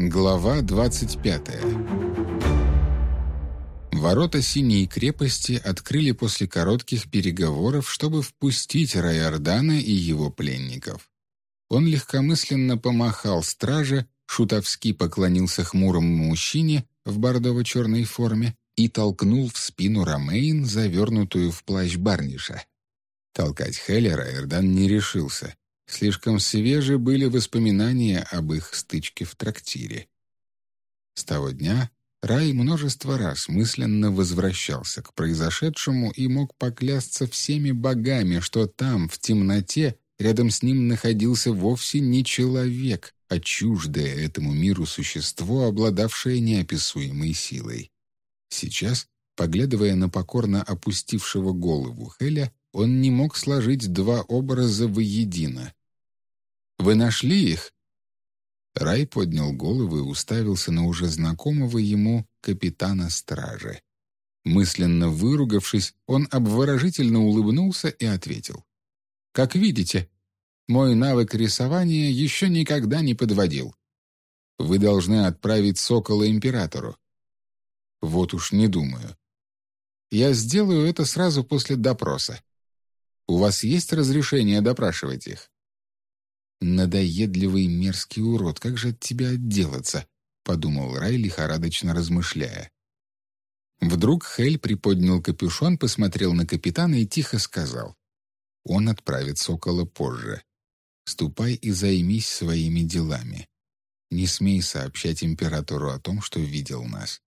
Глава 25 Ворота Синей крепости открыли после коротких переговоров, чтобы впустить Райордана и его пленников. Он легкомысленно помахал страже, шутовски поклонился хмурому мужчине в бордово-черной форме и толкнул в спину Ромейн, завернутую в плащ Барниша. Толкать Хеллера Эрдан не решился. Слишком свежи были воспоминания об их стычке в трактире. С того дня Рай множество раз мысленно возвращался к произошедшему и мог поклясться всеми богами, что там, в темноте, рядом с ним находился вовсе не человек, а чуждое этому миру существо, обладавшее неописуемой силой. Сейчас, поглядывая на покорно опустившего голову Хеля, он не мог сложить два образа воедино. Вы нашли их?» Рай поднял голову и уставился на уже знакомого ему капитана стражи. Мысленно выругавшись, он обворожительно улыбнулся и ответил. «Как видите, мой навык рисования еще никогда не подводил. Вы должны отправить сокола императору». «Вот уж не думаю. Я сделаю это сразу после допроса. У вас есть разрешение допрашивать их?» «Надоедливый мерзкий урод, как же от тебя отделаться?» — подумал Рай, лихорадочно размышляя. Вдруг Хель приподнял капюшон, посмотрел на капитана и тихо сказал. «Он отправит Сокола позже. Ступай и займись своими делами. Не смей сообщать императору о том, что видел нас».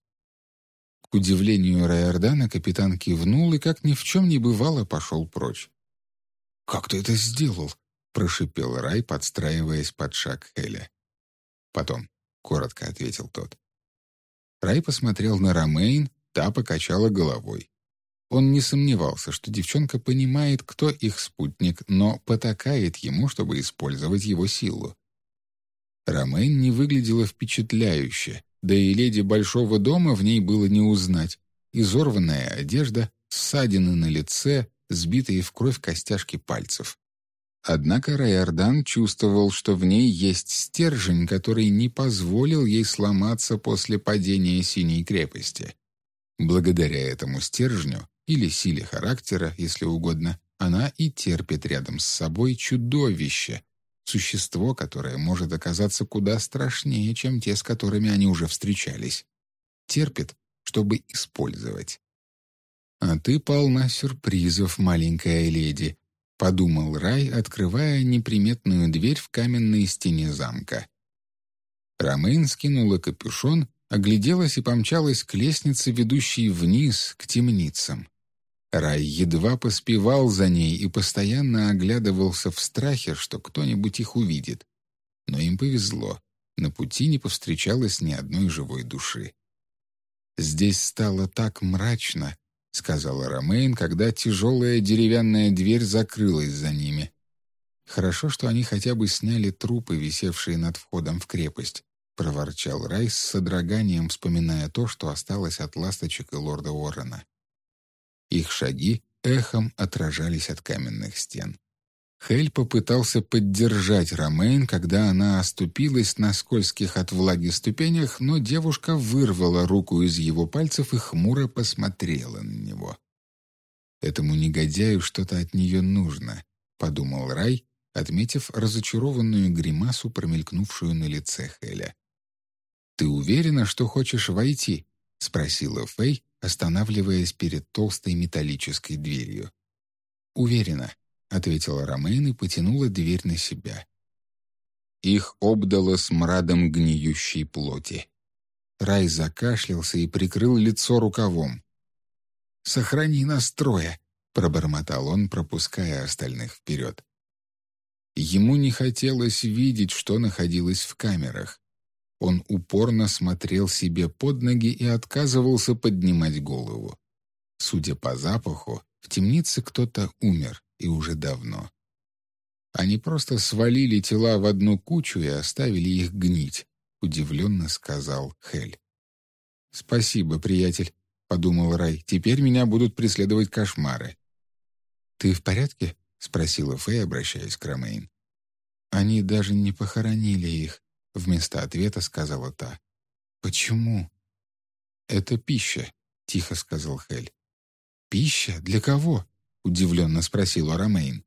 К удивлению Райордана капитан кивнул и, как ни в чем не бывало, пошел прочь. «Как ты это сделал?» — прошипел Рай, подстраиваясь под шаг Хеля. «Потом», — коротко ответил тот. Рай посмотрел на Ромейн, та покачала головой. Он не сомневался, что девчонка понимает, кто их спутник, но потакает ему, чтобы использовать его силу. Ромейн не выглядела впечатляюще, да и леди Большого дома в ней было не узнать. Изорванная одежда, ссадины на лице, сбитые в кровь костяшки пальцев. Однако Райордан чувствовал, что в ней есть стержень, который не позволил ей сломаться после падения Синей крепости. Благодаря этому стержню, или силе характера, если угодно, она и терпит рядом с собой чудовище, существо, которое может оказаться куда страшнее, чем те, с которыми они уже встречались. Терпит, чтобы использовать. «А ты полна сюрпризов, маленькая леди», подумал Рай, открывая неприметную дверь в каменной стене замка. Ромейн скинула капюшон, огляделась и помчалась к лестнице, ведущей вниз, к темницам. Рай едва поспевал за ней и постоянно оглядывался в страхе, что кто-нибудь их увидит. Но им повезло. На пути не повстречалось ни одной живой души. Здесь стало так мрачно, — сказала Ромейн, когда тяжелая деревянная дверь закрылась за ними. «Хорошо, что они хотя бы сняли трупы, висевшие над входом в крепость», — проворчал Райс с содроганием, вспоминая то, что осталось от ласточек и лорда Уоррена. Их шаги эхом отражались от каменных стен. Хель попытался поддержать Ромейн, когда она оступилась на скользких от влаги ступенях, но девушка вырвала руку из его пальцев и хмуро посмотрела на него. «Этому негодяю что-то от нее нужно», — подумал Рай, отметив разочарованную гримасу, промелькнувшую на лице Хеля. «Ты уверена, что хочешь войти?» — спросила Фэй, останавливаясь перед толстой металлической дверью. «Уверена», ответила Ромейн и потянула дверь на себя. Их обдало смрадом гниющей плоти. Рай закашлялся и прикрыл лицо рукавом. «Сохрани настроя», — пробормотал он, пропуская остальных вперед. Ему не хотелось видеть, что находилось в камерах. Он упорно смотрел себе под ноги и отказывался поднимать голову. Судя по запаху, в темнице кто-то умер и уже давно. Они просто свалили тела в одну кучу и оставили их гнить, удивленно сказал Хель. Спасибо, приятель, подумал Рай. Теперь меня будут преследовать кошмары. Ты в порядке? спросила Фэй, обращаясь к Ромейн. Они даже не похоронили их, — вместо ответа сказала та. «Почему?» «Это пища», — тихо сказал Хель. «Пища? Для кого?» — удивленно спросила Ромейн.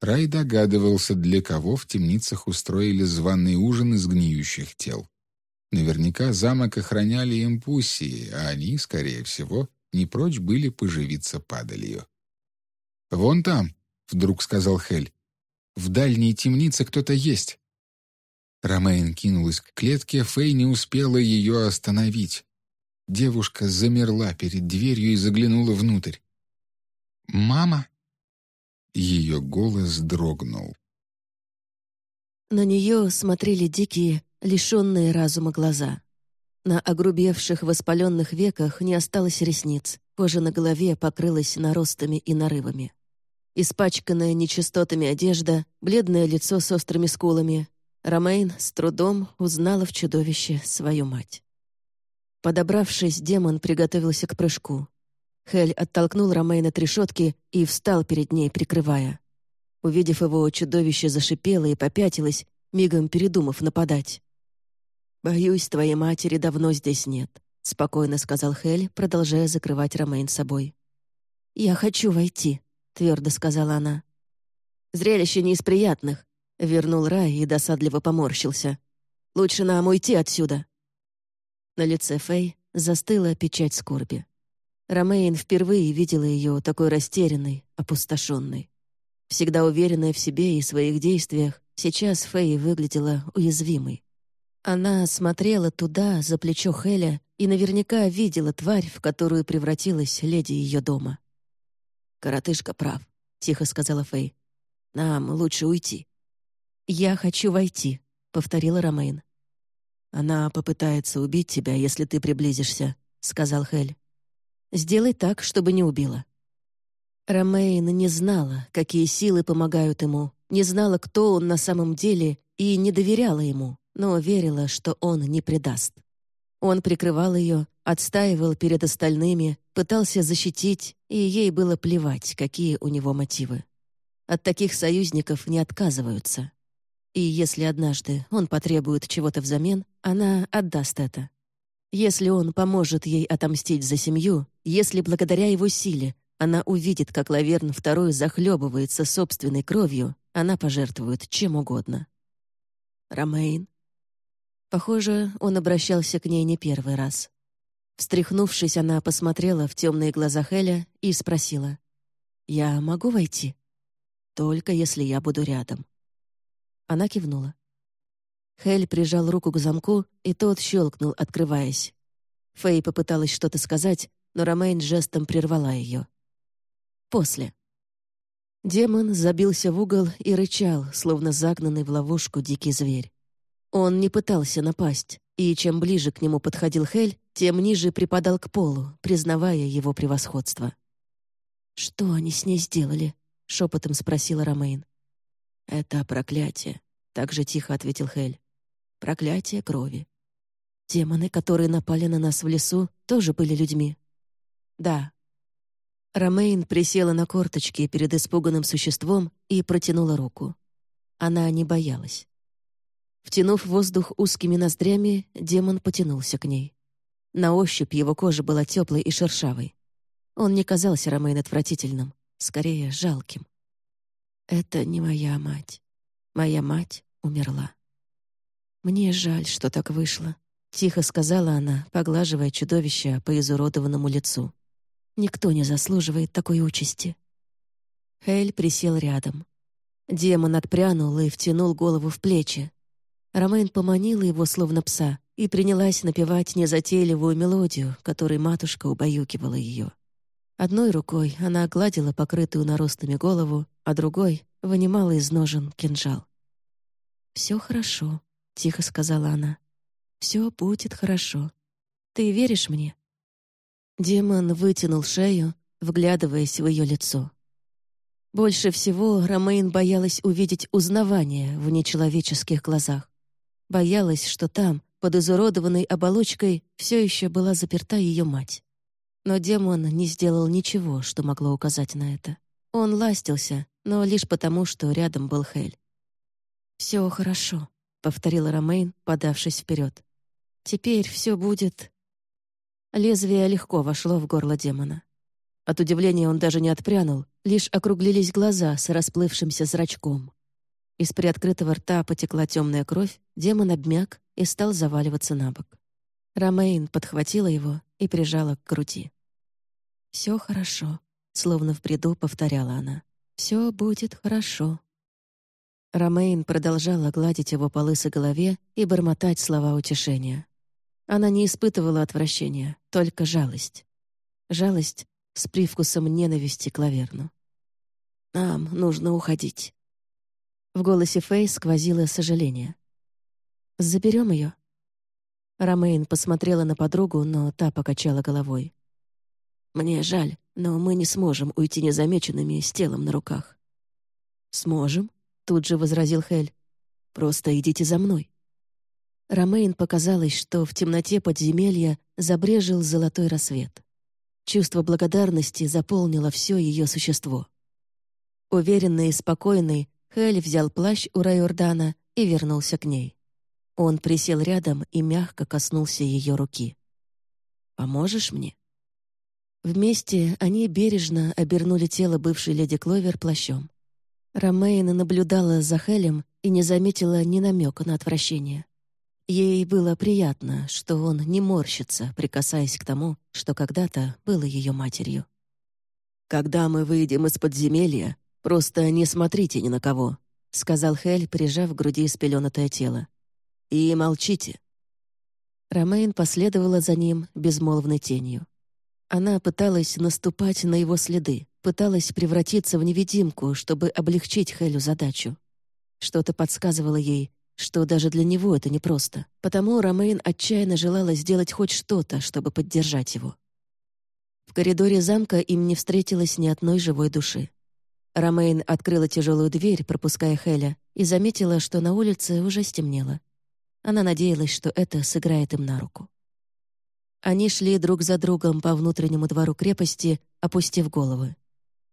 Рай догадывался, для кого в темницах устроили званый ужин из гниющих тел. Наверняка замок охраняли импульсии, а они, скорее всего, не прочь были поживиться падалью. «Вон там», — вдруг сказал Хель. «В дальней темнице кто-то есть». Ромейн кинулась к клетке, Фэй не успела ее остановить. Девушка замерла перед дверью и заглянула внутрь. «Мама?» Ее голос дрогнул. На нее смотрели дикие, лишенные разума глаза. На огрубевших воспаленных веках не осталось ресниц, кожа на голове покрылась наростами и нарывами. Испачканная нечистотами одежда, бледное лицо с острыми скулами. Ромейн с трудом узнала в чудовище свою мать. Подобравшись, демон приготовился к прыжку. Хель оттолкнул Ромейна от решетки и встал перед ней, прикрывая. Увидев его, чудовище зашипело и попятилось, мигом передумав нападать. «Боюсь, твоей матери давно здесь нет», — спокойно сказал Хель, продолжая закрывать Ромейн собой. «Я хочу войти», — твердо сказала она. «Зрелище не из приятных», — вернул Рай и досадливо поморщился. «Лучше нам уйти отсюда». На лице Фэй застыла печать скорби. Ромейн впервые видела ее такой растерянной, опустошенной. Всегда уверенная в себе и своих действиях, сейчас Фэй выглядела уязвимой. Она смотрела туда, за плечо Хеля, и наверняка видела тварь, в которую превратилась леди ее дома. «Коротышка прав», — тихо сказала Фэй. «Нам лучше уйти». «Я хочу войти», — повторила Ромейн. «Она попытается убить тебя, если ты приблизишься», — сказал Хель. Сделай так, чтобы не убила». Ромейн не знала, какие силы помогают ему, не знала, кто он на самом деле, и не доверяла ему, но верила, что он не предаст. Он прикрывал ее, отстаивал перед остальными, пытался защитить, и ей было плевать, какие у него мотивы. От таких союзников не отказываются. И если однажды он потребует чего-то взамен, она отдаст это. Если он поможет ей отомстить за семью, если благодаря его силе она увидит, как Лаверн II захлебывается собственной кровью, она пожертвует чем угодно. Ромейн. Похоже, он обращался к ней не первый раз. Встряхнувшись, она посмотрела в темные глаза Хеля и спросила. «Я могу войти?» «Только если я буду рядом». Она кивнула. Хель прижал руку к замку, и тот щелкнул, открываясь. Фэй попыталась что-то сказать, но Ромейн жестом прервала ее. «После». Демон забился в угол и рычал, словно загнанный в ловушку дикий зверь. Он не пытался напасть, и чем ближе к нему подходил Хель, тем ниже припадал к полу, признавая его превосходство. «Что они с ней сделали?» — шепотом спросила Ромейн. «Это проклятие», — так же тихо ответил Хель. Проклятие крови. Демоны, которые напали на нас в лесу, тоже были людьми. Да. Ромейн присела на корточки перед испуганным существом и протянула руку. Она не боялась. Втянув воздух узкими ноздрями, демон потянулся к ней. На ощупь его кожа была теплой и шершавой. Он не казался Ромейн отвратительным, скорее жалким. «Это не моя мать. Моя мать умерла». «Мне жаль, что так вышло», — тихо сказала она, поглаживая чудовище по изуродованному лицу. «Никто не заслуживает такой участи». Хейль присел рядом. Демон отпрянул и втянул голову в плечи. Ромейн поманила его, словно пса, и принялась напевать незатейливую мелодию, которой матушка убаюкивала ее. Одной рукой она огладила покрытую наростами голову, а другой вынимала из ножен кинжал. «Все хорошо», — тихо сказала она. «Все будет хорошо. Ты веришь мне?» Демон вытянул шею, вглядываясь в ее лицо. Больше всего Ромейн боялась увидеть узнавание в нечеловеческих глазах. Боялась, что там, под изуродованной оболочкой, все еще была заперта ее мать. Но демон не сделал ничего, что могло указать на это. Он ластился, но лишь потому, что рядом был Хель. «Все хорошо», повторила Ромейн, подавшись вперед. «Теперь все будет...» Лезвие легко вошло в горло демона. От удивления он даже не отпрянул, лишь округлились глаза с расплывшимся зрачком. Из приоткрытого рта потекла темная кровь, демон обмяк и стал заваливаться на бок. Ромейн подхватила его и прижала к груди. «Все хорошо», — словно в бреду повторяла она. «Все будет хорошо». Ромейн продолжала гладить его по лысой голове и бормотать слова утешения. Она не испытывала отвращения, только жалость. Жалость с привкусом ненависти к Лаверну. «Нам нужно уходить». В голосе Фэй сквозило сожаление. «Заберем ее?» Ромейн посмотрела на подругу, но та покачала головой. «Мне жаль, но мы не сможем уйти незамеченными с телом на руках». «Сможем», — тут же возразил Хель. «Просто идите за мной». Ромейн показалось, что в темноте подземелья забрежил золотой рассвет. Чувство благодарности заполнило все ее существо. Уверенный и спокойный, Хель взял плащ у Райордана и вернулся к ней. Он присел рядом и мягко коснулся ее руки. «Поможешь мне?» Вместе они бережно обернули тело бывшей леди Кловер плащом. Ромейна наблюдала за Хелем и не заметила ни намека на отвращение. Ей было приятно, что он не морщится, прикасаясь к тому, что когда-то было ее матерью. «Когда мы выйдем из подземелья, просто не смотрите ни на кого», — сказал Хель, прижав к груди спеленатое тело. «И молчите». Ромейн последовала за ним безмолвной тенью. Она пыталась наступать на его следы, пыталась превратиться в невидимку, чтобы облегчить Хелю задачу. Что-то подсказывало ей, что даже для него это непросто. Потому Ромейн отчаянно желала сделать хоть что-то, чтобы поддержать его. В коридоре замка им не встретилось ни одной живой души. Ромейн открыла тяжелую дверь, пропуская Хеля, и заметила, что на улице уже стемнело. Она надеялась, что это сыграет им на руку. Они шли друг за другом по внутреннему двору крепости, опустив головы.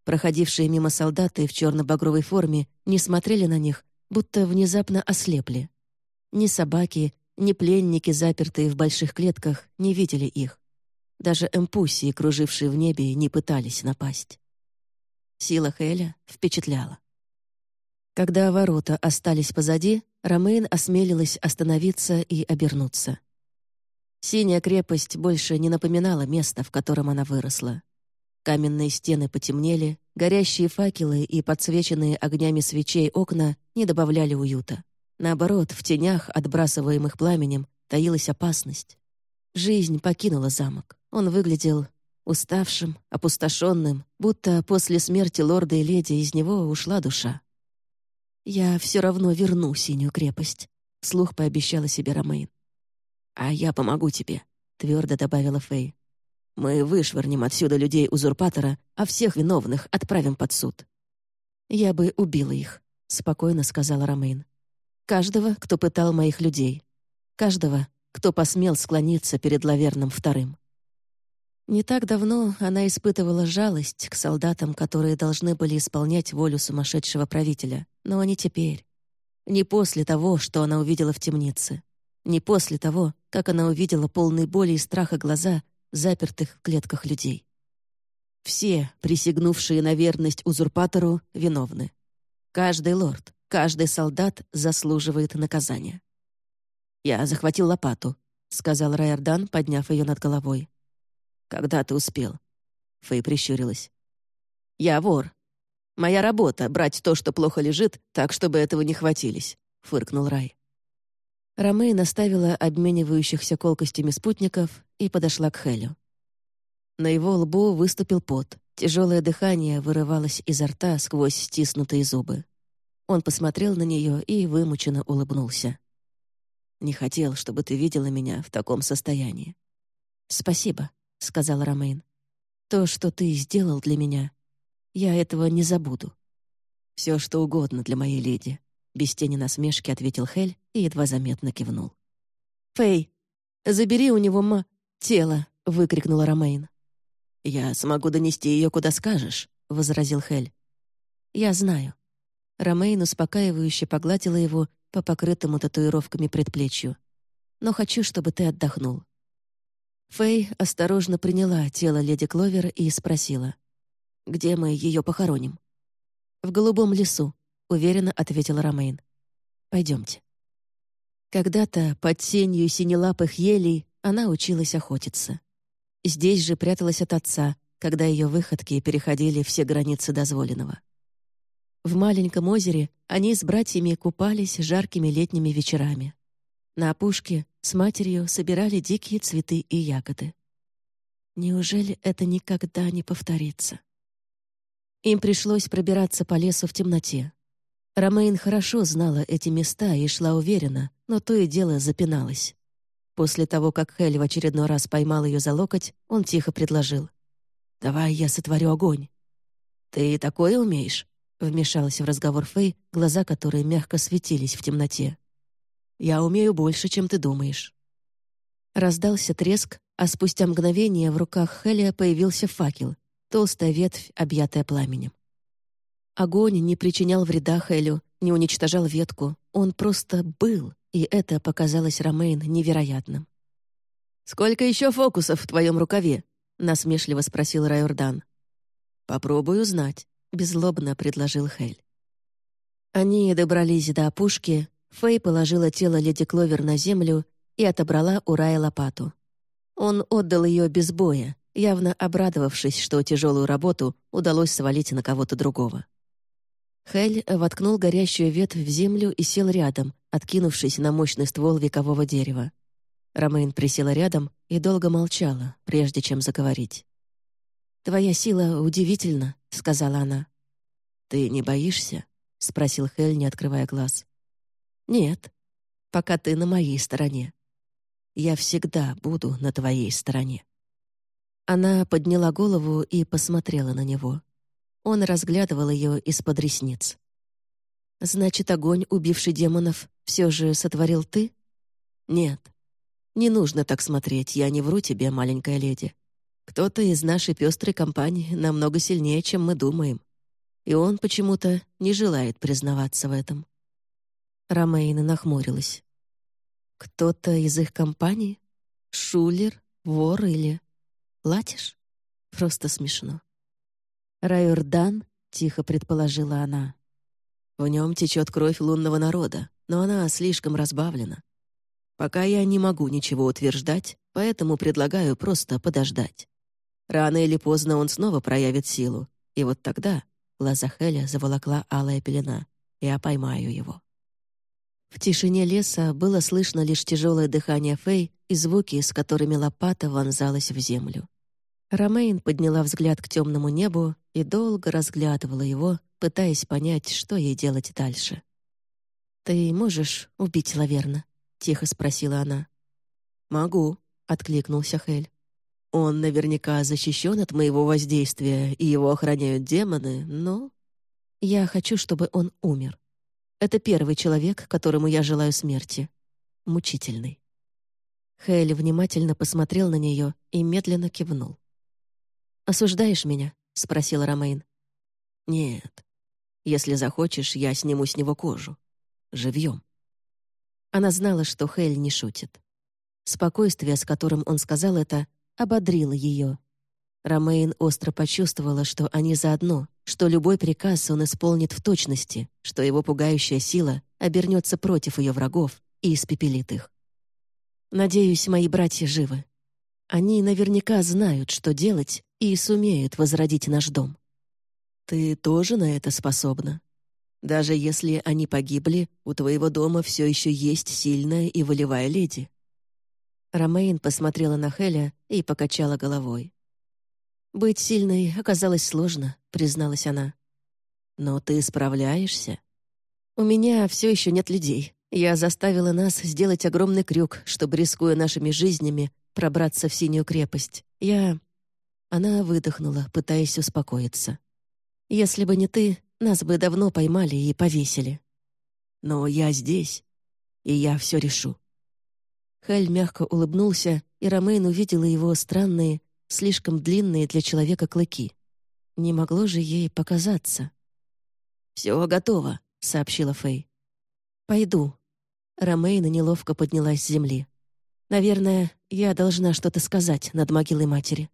Проходившие мимо солдаты в черно-багровой форме не смотрели на них, будто внезапно ослепли. Ни собаки, ни пленники, запертые в больших клетках, не видели их. Даже эмпуссии, кружившие в небе, не пытались напасть. Сила Хеля впечатляла. Когда ворота остались позади, Ромейн осмелилась остановиться и обернуться. Синяя крепость больше не напоминала место, в котором она выросла. Каменные стены потемнели, горящие факелы и подсвеченные огнями свечей окна не добавляли уюта. Наоборот, в тенях, отбрасываемых пламенем, таилась опасность. Жизнь покинула замок. Он выглядел уставшим, опустошенным, будто после смерти лорда и леди из него ушла душа. «Я все равно верну синюю крепость», — вслух пообещала себе Ромейн. «А я помогу тебе», — твердо добавила Фэй. Мы вышвырнем отсюда людей-узурпатора, а всех виновных отправим под суд». «Я бы убила их», — спокойно сказала Ромейн. «Каждого, кто пытал моих людей. Каждого, кто посмел склониться перед Лаверном вторым». Не так давно она испытывала жалость к солдатам, которые должны были исполнять волю сумасшедшего правителя, но не теперь. Не после того, что она увидела в темнице. Не после того, как она увидела полные боли и страха глаза запертых в клетках людей. Все, присягнувшие на верность узурпатору, виновны. Каждый лорд, каждый солдат заслуживает наказания. «Я захватил лопату», — сказал Райордан, подняв ее над головой. «Когда ты успел?» Фэй прищурилась. «Я вор. Моя работа — брать то, что плохо лежит, так, чтобы этого не хватились», — фыркнул Рай. Ромей наставила обменивающихся колкостями спутников и подошла к Хелю. На его лбу выступил пот. Тяжелое дыхание вырывалось изо рта сквозь стиснутые зубы. Он посмотрел на нее и вымученно улыбнулся. «Не хотел, чтобы ты видела меня в таком состоянии». «Спасибо», — сказал Ромейн. «То, что ты сделал для меня, я этого не забуду. Все, что угодно для моей леди», без тени насмешки ответил Хель и едва заметно кивнул. «Фэй, забери у него ма... тело!» — выкрикнула Ромейн. «Я смогу донести ее куда скажешь», — возразил Хель. «Я знаю». Ромейн успокаивающе погладила его по покрытому татуировками предплечью. «Но хочу, чтобы ты отдохнул». Фэй осторожно приняла тело леди Кловер и спросила. «Где мы ее похороним?» «В голубом лесу», — уверенно ответила Ромейн. «Пойдемте». Когда-то под тенью синелапых елей она училась охотиться. Здесь же пряталась от отца, когда ее выходки переходили все границы дозволенного. В маленьком озере они с братьями купались жаркими летними вечерами. На опушке с матерью собирали дикие цветы и ягоды. Неужели это никогда не повторится? Им пришлось пробираться по лесу в темноте. Ромейн хорошо знала эти места и шла уверенно, но то и дело запиналась. После того, как Хель в очередной раз поймал ее за локоть, он тихо предложил. «Давай я сотворю огонь». «Ты такое умеешь?» — вмешалась в разговор Фэй, глаза которой мягко светились в темноте. «Я умею больше, чем ты думаешь». Раздался треск, а спустя мгновение в руках Хеля появился факел, толстая ветвь, объятая пламенем. Огонь не причинял вреда Хелю, не уничтожал ветку, он просто был, и это показалось Ромейн невероятным. «Сколько еще фокусов в твоем рукаве?» — насмешливо спросил Райордан. «Попробую знать», — беззлобно предложил Хель. Они добрались до опушки, Фэй положила тело леди Кловер на землю и отобрала у Рая лопату. Он отдал ее без боя, явно обрадовавшись, что тяжелую работу удалось свалить на кого-то другого. Хель воткнул горящую ветвь в землю и сел рядом, откинувшись на мощный ствол векового дерева. Ромейн присела рядом и долго молчала, прежде чем заговорить. «Твоя сила удивительна», — сказала она. «Ты не боишься?» — спросил Хель, не открывая глаз. «Нет, пока ты на моей стороне. Я всегда буду на твоей стороне». Она подняла голову и посмотрела на него. Он разглядывал ее из-под ресниц. «Значит, огонь, убивший демонов, все же сотворил ты?» «Нет. Не нужно так смотреть, я не вру тебе, маленькая леди. Кто-то из нашей пестрой компании намного сильнее, чем мы думаем. И он почему-то не желает признаваться в этом». Ромейна нахмурилась. «Кто-то из их компании? Шулер, вор или... Латиш? Просто смешно». «Райордан?» — тихо предположила она. «В нем течет кровь лунного народа, но она слишком разбавлена. Пока я не могу ничего утверждать, поэтому предлагаю просто подождать. Рано или поздно он снова проявит силу, и вот тогда глаза Хеля заволокла алая пелена. Я поймаю его». В тишине леса было слышно лишь тяжелое дыхание Фэй и звуки, с которыми лопата вонзалась в землю. Ромейн подняла взгляд к темному небу и долго разглядывала его, пытаясь понять, что ей делать дальше. «Ты можешь убить Лаверна?» — тихо спросила она. «Могу», — откликнулся Хель. «Он наверняка защищен от моего воздействия, и его охраняют демоны, но...» «Я хочу, чтобы он умер. Это первый человек, которому я желаю смерти. Мучительный». Хель внимательно посмотрел на нее и медленно кивнул. «Осуждаешь меня?» — спросил Ромейн. «Нет. Если захочешь, я сниму с него кожу. Живьем». Она знала, что Хель не шутит. Спокойствие, с которым он сказал это, ободрило ее. Ромейн остро почувствовала, что они заодно, что любой приказ он исполнит в точности, что его пугающая сила обернется против ее врагов и испепелит их. «Надеюсь, мои братья живы. Они наверняка знают, что делать, и сумеют возродить наш дом. Ты тоже на это способна. Даже если они погибли, у твоего дома все еще есть сильная и волевая леди». Ромейн посмотрела на Хеля и покачала головой. «Быть сильной оказалось сложно», — призналась она. «Но ты справляешься?» «У меня все еще нет людей. Я заставила нас сделать огромный крюк, чтобы, рискуя нашими жизнями, пробраться в Синюю крепость. Я она выдохнула, пытаясь успокоиться. «Если бы не ты, нас бы давно поймали и повесили. Но я здесь, и я все решу». Хель мягко улыбнулся, и Ромейн увидела его странные, слишком длинные для человека клыки. Не могло же ей показаться. «Все готово», — сообщила Фэй. «Пойду», Ромейна неловко поднялась с земли. «Наверное, я должна что-то сказать над могилой матери».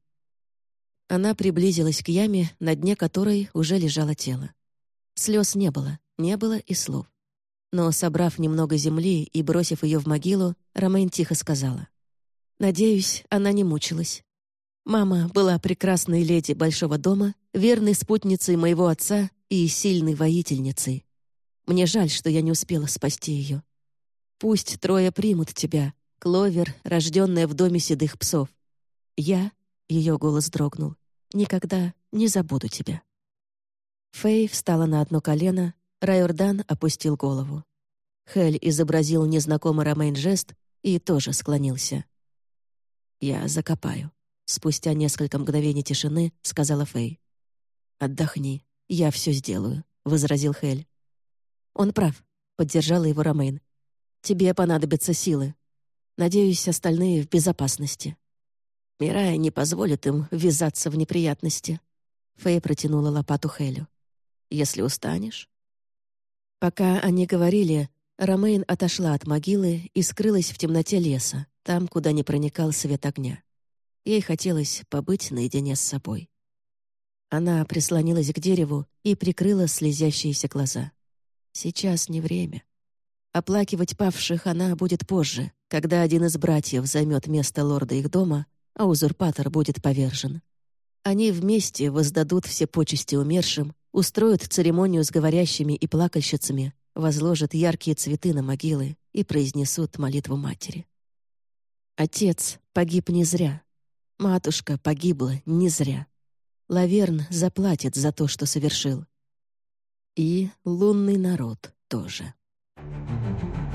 Она приблизилась к яме, на дне которой уже лежало тело. Слез не было, не было и слов. Но, собрав немного земли и бросив ее в могилу, Ромейн тихо сказала. «Надеюсь, она не мучилась. Мама была прекрасной леди большого дома, верной спутницей моего отца и сильной воительницей. Мне жаль, что я не успела спасти ее. Пусть трое примут тебя, Кловер, рожденная в доме седых псов. Я, — ее голос дрогнул, — никогда не забуду тебя. Фэй встала на одно колено, Райордан опустил голову. Хель изобразил незнакомый Ромейн жест и тоже склонился. «Я закопаю», — спустя несколько мгновений тишины сказала Фэй. «Отдохни, я все сделаю», — возразил Хель. «Он прав», — поддержала его Ромейн. «Тебе понадобятся силы. Надеюсь, остальные в безопасности». Мирая не позволит им ввязаться в неприятности. Фэй протянула лопату Хелю. «Если устанешь?» Пока они говорили, Ромейн отошла от могилы и скрылась в темноте леса, там, куда не проникал свет огня. Ей хотелось побыть наедине с собой. Она прислонилась к дереву и прикрыла слезящиеся глаза. Сейчас не время. Оплакивать павших она будет позже, когда один из братьев займет место лорда их дома, а узурпатор будет повержен. Они вместе воздадут все почести умершим, устроят церемонию с говорящими и плакальщицами, возложат яркие цветы на могилы и произнесут молитву матери. Отец погиб не зря. Матушка погибла не зря. Лаверн заплатит за то, что совершил. И лунный народ тоже. Thank you.